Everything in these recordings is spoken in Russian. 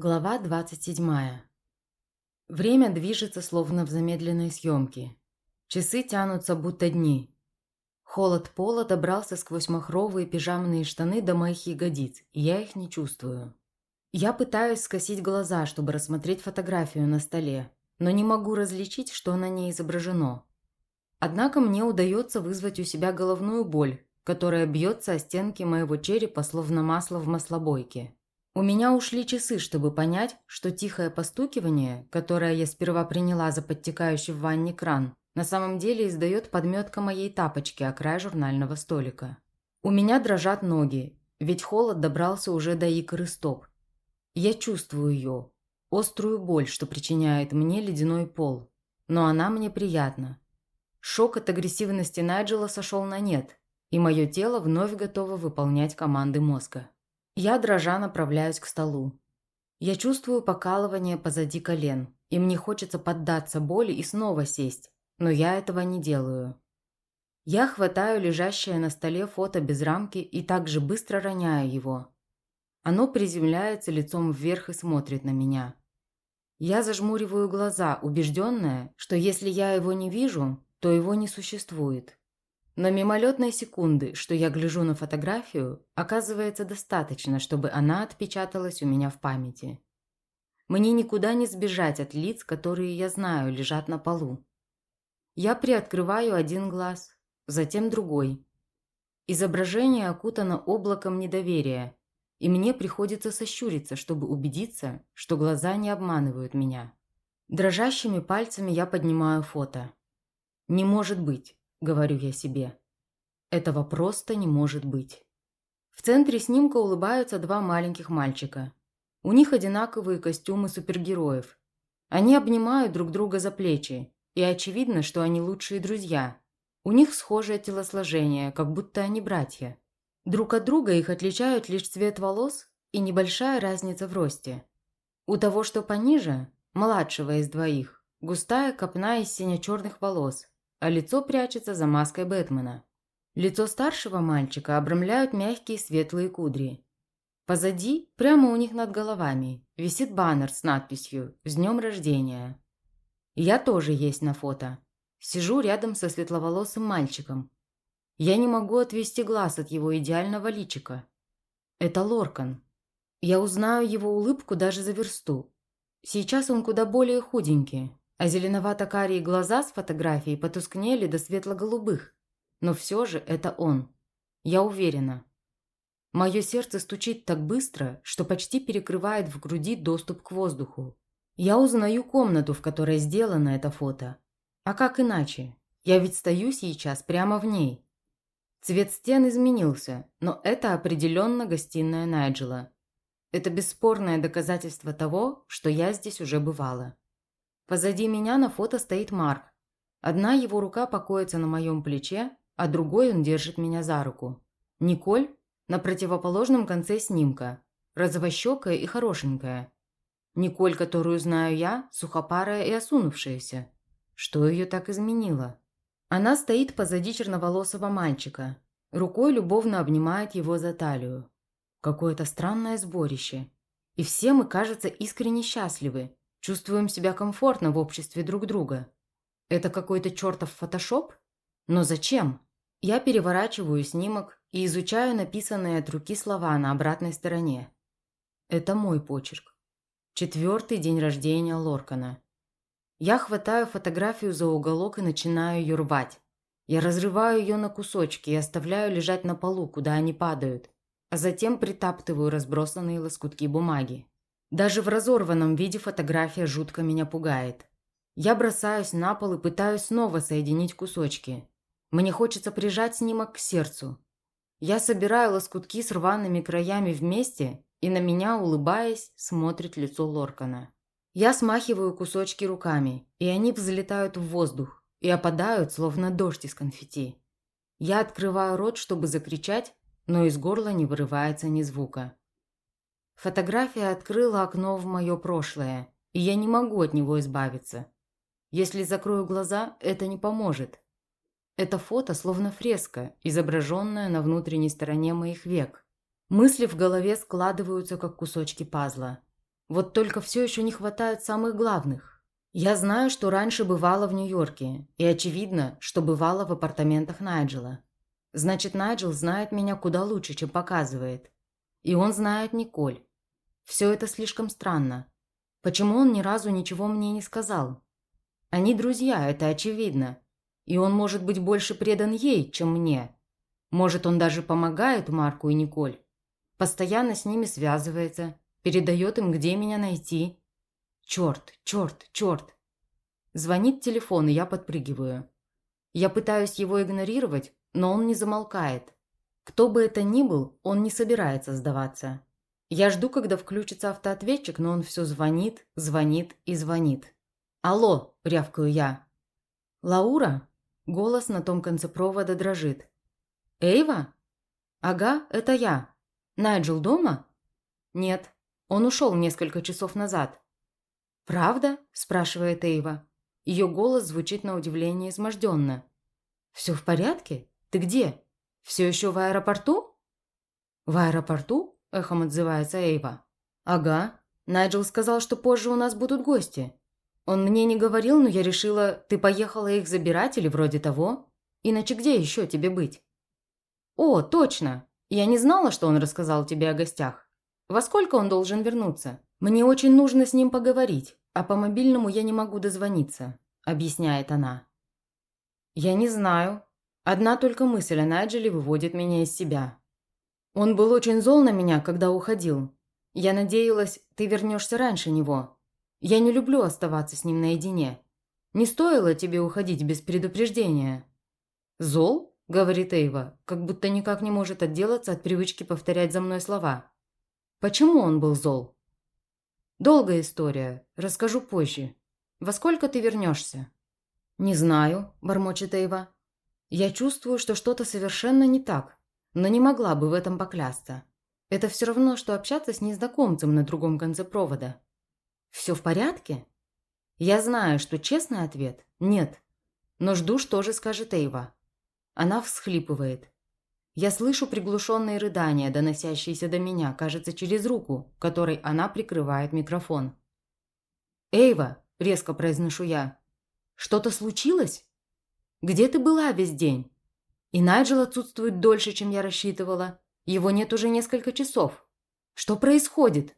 Глава 27. Время движется словно в замедленной съемке. Часы тянутся будто дни. Холод пола добрался сквозь махровые пижамные штаны до моих ягодиц, и я их не чувствую. Я пытаюсь скосить глаза, чтобы рассмотреть фотографию на столе, но не могу различить, что на ней изображено. Однако мне удается вызвать у себя головную боль, которая бьется о стенки моего черепа, словно масло в маслобойке. У меня ушли часы, чтобы понять, что тихое постукивание, которое я сперва приняла за подтекающий в ванне кран, на самом деле издает подметка моей тапочки о край журнального столика. У меня дрожат ноги, ведь холод добрался уже до икры стоп. Я чувствую ее, острую боль, что причиняет мне ледяной пол. Но она мне приятна. Шок от агрессивности Найджела сошел на нет, и мое тело вновь готово выполнять команды мозга. Я, дрожа, направляюсь к столу. Я чувствую покалывание позади колен, и мне хочется поддаться боли и снова сесть, но я этого не делаю. Я хватаю лежащее на столе фото без рамки и также быстро роняю его. Оно приземляется лицом вверх и смотрит на меня. Я зажмуриваю глаза, убежденная, что если я его не вижу, то его не существует. Но мимолетной секунды, что я гляжу на фотографию, оказывается достаточно, чтобы она отпечаталась у меня в памяти. Мне никуда не сбежать от лиц, которые я знаю, лежат на полу. Я приоткрываю один глаз, затем другой. Изображение окутано облаком недоверия, и мне приходится сощуриться, чтобы убедиться, что глаза не обманывают меня. Дрожащими пальцами я поднимаю фото. Не может быть. – говорю я себе. Этого просто не может быть. В центре снимка улыбаются два маленьких мальчика. У них одинаковые костюмы супергероев. Они обнимают друг друга за плечи, и очевидно, что они лучшие друзья. У них схожее телосложение, как будто они братья. Друг от друга их отличают лишь цвет волос и небольшая разница в росте. У того, что пониже, младшего из двоих, густая копна из сине-черных волос, а лицо прячется за маской Бэтмена. Лицо старшего мальчика обрамляют мягкие светлые кудри. Позади, прямо у них над головами, висит баннер с надписью «С днем рождения». Я тоже есть на фото. Сижу рядом со светловолосым мальчиком. Я не могу отвести глаз от его идеального личика. Это Лоркан. Я узнаю его улыбку даже за версту. Сейчас он куда более худенький, а зеленовато-карие глаза с фотографией потускнели до светло-голубых. Но все же это он. Я уверена. Мое сердце стучит так быстро, что почти перекрывает в груди доступ к воздуху. Я узнаю комнату, в которой сделано это фото. А как иначе? Я ведь стою сейчас прямо в ней. Цвет стен изменился, но это определенно гостиная Найджела. Это бесспорное доказательство того, что я здесь уже бывала. Позади меня на фото стоит Марк. Одна его рука покоится на моем плече, а другой он держит меня за руку. Николь на противоположном конце снимка, розовощекая и хорошенькая. Николь, которую знаю я, сухопарая и осунувшаяся. Что ее так изменило? Она стоит позади черноволосого мальчика. Рукой любовно обнимает его за талию. Какое-то странное сборище. И все мы, кажется, искренне счастливы, Чувствуем себя комфортно в обществе друг друга. Это какой-то чертов фотошоп? Но зачем? Я переворачиваю снимок и изучаю написанные от руки слова на обратной стороне. Это мой почерк. Четвертый день рождения Лоркана. Я хватаю фотографию за уголок и начинаю ее рвать. Я разрываю ее на кусочки и оставляю лежать на полу, куда они падают, а затем притаптываю разбросанные лоскутки бумаги. Даже в разорванном виде фотография жутко меня пугает. Я бросаюсь на пол и пытаюсь снова соединить кусочки. Мне хочется прижать снимок к сердцу. Я собираю лоскутки с рваными краями вместе, и на меня, улыбаясь, смотрит лицо Лоркана. Я смахиваю кусочки руками, и они взлетают в воздух и опадают, словно дождь из конфетти. Я открываю рот, чтобы закричать, но из горла не вырывается ни звука. Фотография открыла окно в мое прошлое, и я не могу от него избавиться. Если закрою глаза, это не поможет. Это фото словно фреска, изображенная на внутренней стороне моих век. Мысли в голове складываются, как кусочки пазла. Вот только все еще не хватает самых главных. Я знаю, что раньше бывала в Нью-Йорке, и очевидно, что бывала в апартаментах Найджела. Значит, Найджел знает меня куда лучше, чем показывает. И он знает Николь. Все это слишком странно. Почему он ни разу ничего мне не сказал? Они друзья, это очевидно. И он может быть больше предан ей, чем мне. Может, он даже помогает Марку и Николь. Постоянно с ними связывается, передает им, где меня найти. Черт, черт, черт. Звонит телефон, и я подпрыгиваю. Я пытаюсь его игнорировать, но он не замолкает. Кто бы это ни был, он не собирается сдаваться. Я жду, когда включится автоответчик, но он все звонит, звонит и звонит. «Алло!» – рявкаю я. «Лаура?» – голос на том конце провода дрожит. «Эйва?» «Ага, это я. Найджел дома?» «Нет, он ушел несколько часов назад». «Правда?» – спрашивает Эйва. Ее голос звучит на удивление изможденно. «Все в порядке? Ты где? Все еще в аэропорту?» «В аэропорту?» – эхом отзывается Эйва. «Ага. Найджел сказал, что позже у нас будут гости. Он мне не говорил, но я решила, ты поехала их забирать или вроде того. Иначе где еще тебе быть?» «О, точно! Я не знала, что он рассказал тебе о гостях. Во сколько он должен вернуться? Мне очень нужно с ним поговорить, а по мобильному я не могу дозвониться», – объясняет она. «Я не знаю. Одна только мысль о Найджеле выводит меня из себя. Он был очень зол на меня, когда уходил. Я надеялась, ты вернешься раньше него. Я не люблю оставаться с ним наедине. Не стоило тебе уходить без предупреждения». «Зол?» – говорит Эйва, как будто никак не может отделаться от привычки повторять за мной слова. «Почему он был зол?» «Долгая история. Расскажу позже. Во сколько ты вернешься?» «Не знаю», – бормочет Эйва. «Я чувствую, что что-то совершенно не так но не могла бы в этом поклясться. Это все равно, что общаться с незнакомцем на другом конце провода. «Все в порядке?» Я знаю, что честный ответ – нет. Но жду, что же скажет Эйва. Она всхлипывает. Я слышу приглушенные рыдания, доносящиеся до меня, кажется, через руку, которой она прикрывает микрофон. «Эйва!» – резко произношу я. «Что-то случилось? Где ты была весь день?» И Найджел отсутствует дольше, чем я рассчитывала. Его нет уже несколько часов. Что происходит?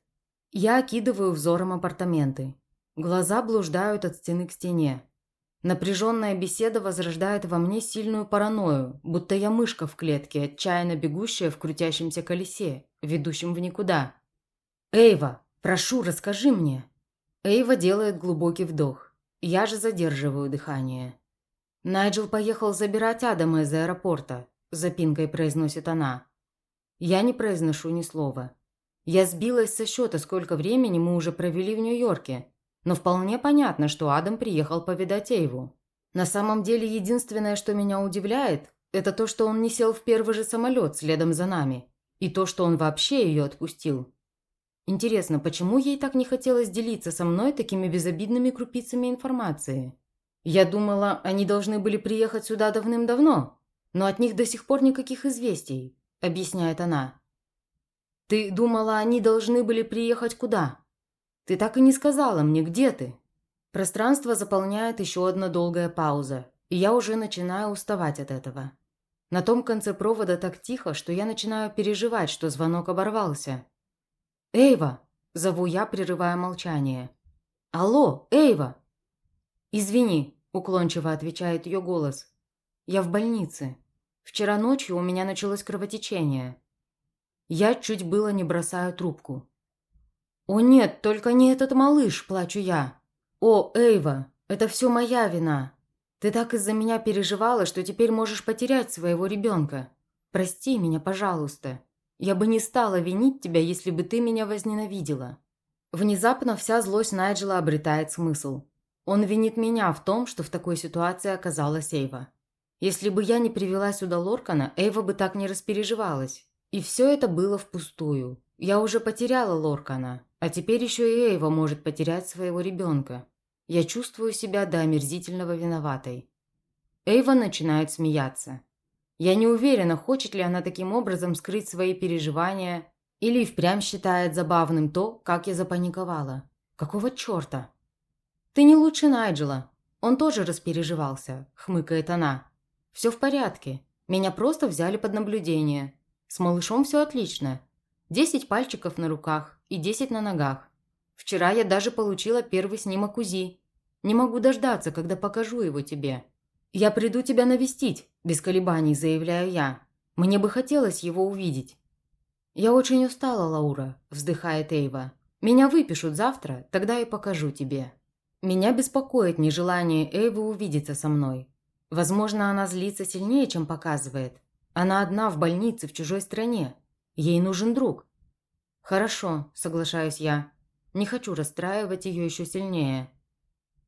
Я окидываю взором апартаменты. Глаза блуждают от стены к стене. Напряженная беседа возрождает во мне сильную паранойю, будто я мышка в клетке, отчаянно бегущая в крутящемся колесе, ведущем в никуда. «Эйва, прошу, расскажи мне!» Эйва делает глубокий вдох. Я же задерживаю дыхание. «Найджел поехал забирать Адама из аэропорта», – запинкой произносит она. Я не произношу ни слова. Я сбилась со счета, сколько времени мы уже провели в Нью-Йорке, но вполне понятно, что Адам приехал повидать Эйву. На самом деле, единственное, что меня удивляет, это то, что он не сел в первый же самолет следом за нами, и то, что он вообще ее отпустил. Интересно, почему ей так не хотелось делиться со мной такими безобидными крупицами информации? Я думала, они должны были приехать сюда давным-давно, но от них до сих пор никаких известий, объясняет она. Ты думала, они должны были приехать куда? Ты так и не сказала мне, где ты? Пространство заполняет еще одна долгая пауза, и я уже начинаю уставать от этого. На том конце провода так тихо, что я начинаю переживать, что звонок оборвался. «Эйва!» – зову я, прерывая молчание. «Алло, Эйва!» «Извини», – уклончиво отвечает ее голос. «Я в больнице. Вчера ночью у меня началось кровотечение. Я чуть было не бросаю трубку». «О нет, только не этот малыш», – плачу я. «О, Эйва, это все моя вина. Ты так из-за меня переживала, что теперь можешь потерять своего ребенка. Прости меня, пожалуйста. Я бы не стала винить тебя, если бы ты меня возненавидела». Внезапно вся злость Найджела обретает смысл. Он винит меня в том, что в такой ситуации оказалась Эйва. Если бы я не привела сюда Лоркана, Эйва бы так не распереживалась. И все это было впустую. Я уже потеряла Лоркана, а теперь еще и Эйва может потерять своего ребенка. Я чувствую себя до омерзительного виноватой. Эйва начинает смеяться. Я не уверена, хочет ли она таким образом скрыть свои переживания, Или впрямь считает забавным то, как я запаниковала. Какого черта? «Ты не лучше Найджела. Он тоже распереживался», – хмыкает она. «Все в порядке. Меня просто взяли под наблюдение. С малышом все отлично. Десять пальчиков на руках и десять на ногах. Вчера я даже получила первый снимок УЗИ. Не могу дождаться, когда покажу его тебе. Я приду тебя навестить, без колебаний заявляю я. Мне бы хотелось его увидеть. «Я очень устала, Лаура», – вздыхает Эйва. «Меня выпишут завтра, тогда и покажу тебе». Меня беспокоит нежелание Эйвы увидеться со мной. Возможно, она злится сильнее, чем показывает. Она одна в больнице в чужой стране. Ей нужен друг. «Хорошо», – соглашаюсь я. Не хочу расстраивать ее еще сильнее.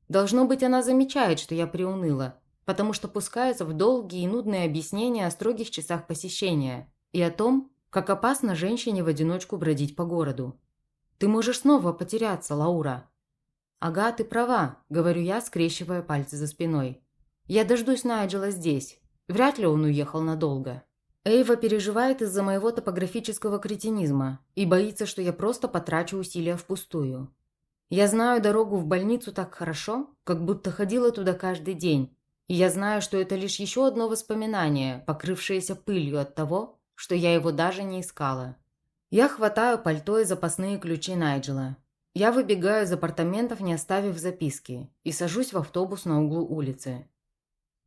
Должно быть, она замечает, что я приуныла, потому что пускается в долгие и нудные объяснения о строгих часах посещения и о том, как опасно женщине в одиночку бродить по городу. Ты можешь снова потеряться, Лаура. Ага, ты права, говорю я, скрещивая пальцы за спиной. Я дождусь Найджела здесь. Вряд ли он уехал надолго. Эйва переживает из-за моего топографического кретинизма и боится, что я просто потрачу усилия впустую. Я знаю дорогу в больницу так хорошо, как будто ходила туда каждый день, и я знаю, что это лишь еще одно воспоминание, покрывшееся пылью от того, что я его даже не искала. Я хватаю пальто и запасные ключи Найджела. Я выбегаю из апартаментов, не оставив записки, и сажусь в автобус на углу улицы.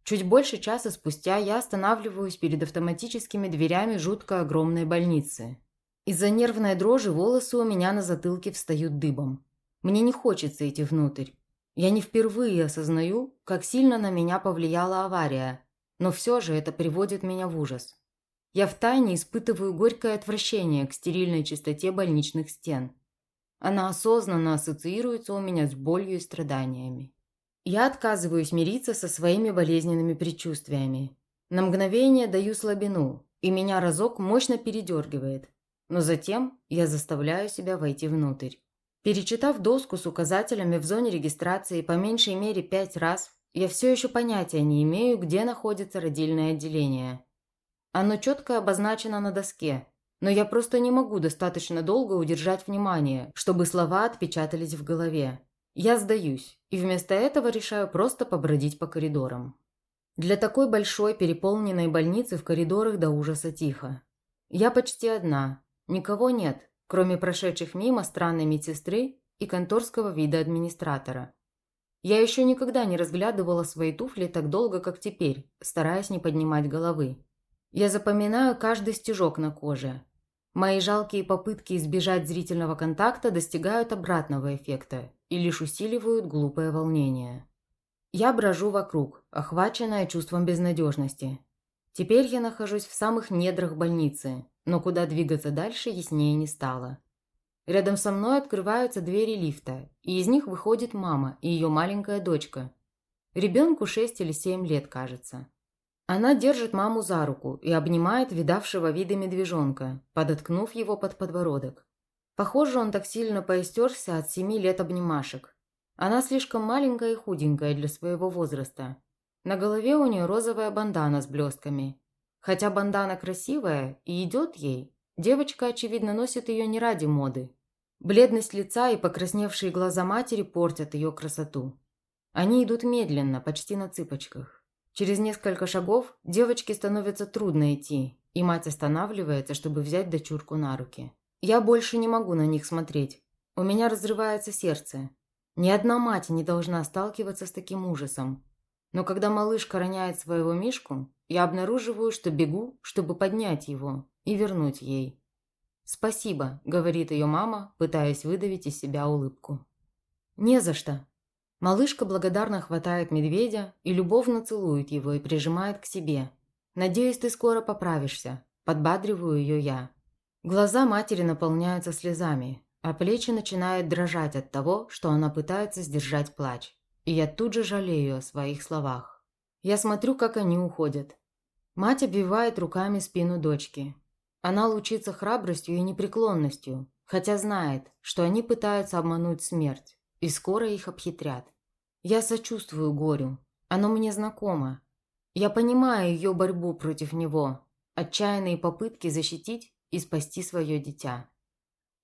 Чуть больше часа спустя я останавливаюсь перед автоматическими дверями жутко огромной больницы. Из-за нервной дрожи волосы у меня на затылке встают дыбом. Мне не хочется идти внутрь. Я не впервые осознаю, как сильно на меня повлияла авария, но все же это приводит меня в ужас. Я втайне испытываю горькое отвращение к стерильной чистоте больничных стен. Она осознанно ассоциируется у меня с болью и страданиями. Я отказываюсь мириться со своими болезненными предчувствиями. На мгновение даю слабину, и меня разок мощно передергивает. Но затем я заставляю себя войти внутрь. Перечитав доску с указателями в зоне регистрации по меньшей мере пять раз, я все еще понятия не имею, где находится родильное отделение. Оно четко обозначено на доске, но я просто не могу достаточно долго удержать внимание, чтобы слова отпечатались в голове. Я сдаюсь, и вместо этого решаю просто побродить по коридорам. Для такой большой переполненной больницы в коридорах до ужаса тихо. Я почти одна, никого нет, кроме прошедших мимо странной медсестры и конторского вида администратора. Я еще никогда не разглядывала свои туфли так долго, как теперь, стараясь не поднимать головы. Я запоминаю каждый стежок на коже, Мои жалкие попытки избежать зрительного контакта достигают обратного эффекта и лишь усиливают глупое волнение. Я брожу вокруг, охваченная чувством безнадежности. Теперь я нахожусь в самых недрах больницы, но куда двигаться дальше яснее не стало. Рядом со мной открываются двери лифта, и из них выходит мама и ее маленькая дочка. Ребенку 6 или 7 лет, кажется. Она держит маму за руку и обнимает видавшего вида медвежонка, подоткнув его под подбородок. Похоже, он так сильно поистерся от семи лет обнимашек. Она слишком маленькая и худенькая для своего возраста. На голове у нее розовая бандана с блестками. Хотя бандана красивая и идет ей, девочка, очевидно, носит ее не ради моды. Бледность лица и покрасневшие глаза матери портят ее красоту. Они идут медленно, почти на цыпочках. Через несколько шагов девочке становится трудно идти, и мать останавливается, чтобы взять дочурку на руки. Я больше не могу на них смотреть. У меня разрывается сердце. Ни одна мать не должна сталкиваться с таким ужасом. Но когда малышка роняет своего мишку, я обнаруживаю, что бегу, чтобы поднять его и вернуть ей. «Спасибо», — говорит ее мама, пытаясь выдавить из себя улыбку. «Не за что», Малышка благодарно хватает медведя и любовно целует его и прижимает к себе. «Надеюсь, ты скоро поправишься», – подбадриваю ее я. Глаза матери наполняются слезами, а плечи начинают дрожать от того, что она пытается сдержать плач. И я тут же жалею о своих словах. Я смотрю, как они уходят. Мать обвивает руками спину дочки. Она лучится храбростью и непреклонностью, хотя знает, что они пытаются обмануть смерть, и скоро их обхитрят. Я сочувствую горю. Оно мне знакомо. Я понимаю ее борьбу против него, отчаянные попытки защитить и спасти свое дитя.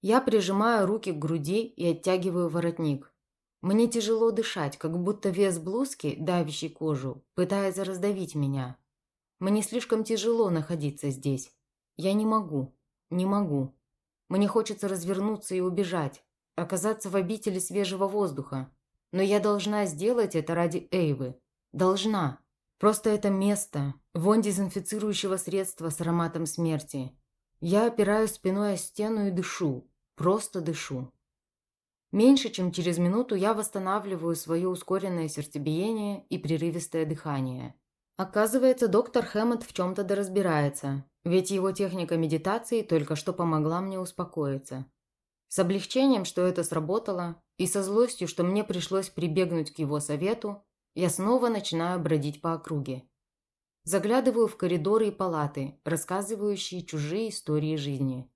Я прижимаю руки к груди и оттягиваю воротник. Мне тяжело дышать, как будто вес блузки, давящий кожу, пытается раздавить меня. Мне слишком тяжело находиться здесь. Я не могу, не могу. Мне хочется развернуться и убежать, оказаться в обители свежего воздуха. Но я должна сделать это ради Эйвы. Должна. Просто это место, вонь дезинфицирующего средства с ароматом смерти. Я опираюсь спиной о стену и дышу. Просто дышу. Меньше чем через минуту я восстанавливаю свое ускоренное сердцебиение и прерывистое дыхание. Оказывается, доктор Хэммонд в чем-то доразбирается, ведь его техника медитации только что помогла мне успокоиться. С облегчением, что это сработало, и со злостью, что мне пришлось прибегнуть к его совету, я снова начинаю бродить по округе. Заглядываю в коридоры и палаты, рассказывающие чужие истории жизни.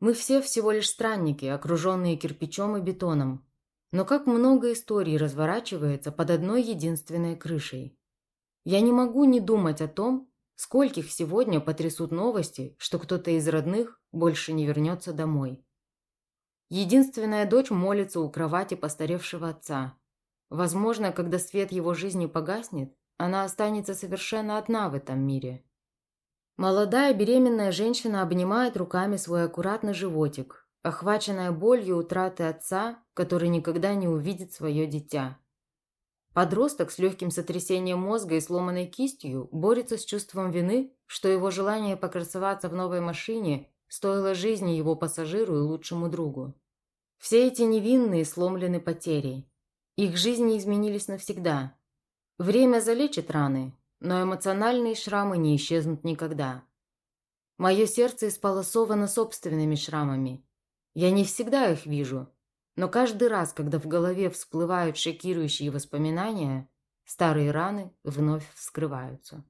Мы все всего лишь странники, окруженные кирпичом и бетоном. Но как много историй разворачивается под одной единственной крышей. Я не могу не думать о том, скольких сегодня потрясут новости, что кто-то из родных больше не вернется домой. Единственная дочь молится у кровати постаревшего отца. Возможно, когда свет его жизни погаснет, она останется совершенно одна в этом мире. Молодая беременная женщина обнимает руками свой аккуратный животик, охваченная болью утраты отца, который никогда не увидит свое дитя. Подросток с легким сотрясением мозга и сломанной кистью борется с чувством вины, что его желание покрасоваться в новой машине стоило жизни его пассажиру и лучшему другу. Все эти невинные сломлены потерей. Их жизни изменились навсегда. Время залечит раны, но эмоциональные шрамы не исчезнут никогда. Мое сердце исполосовано собственными шрамами. Я не всегда их вижу, но каждый раз, когда в голове всплывают шокирующие воспоминания, старые раны вновь вскрываются.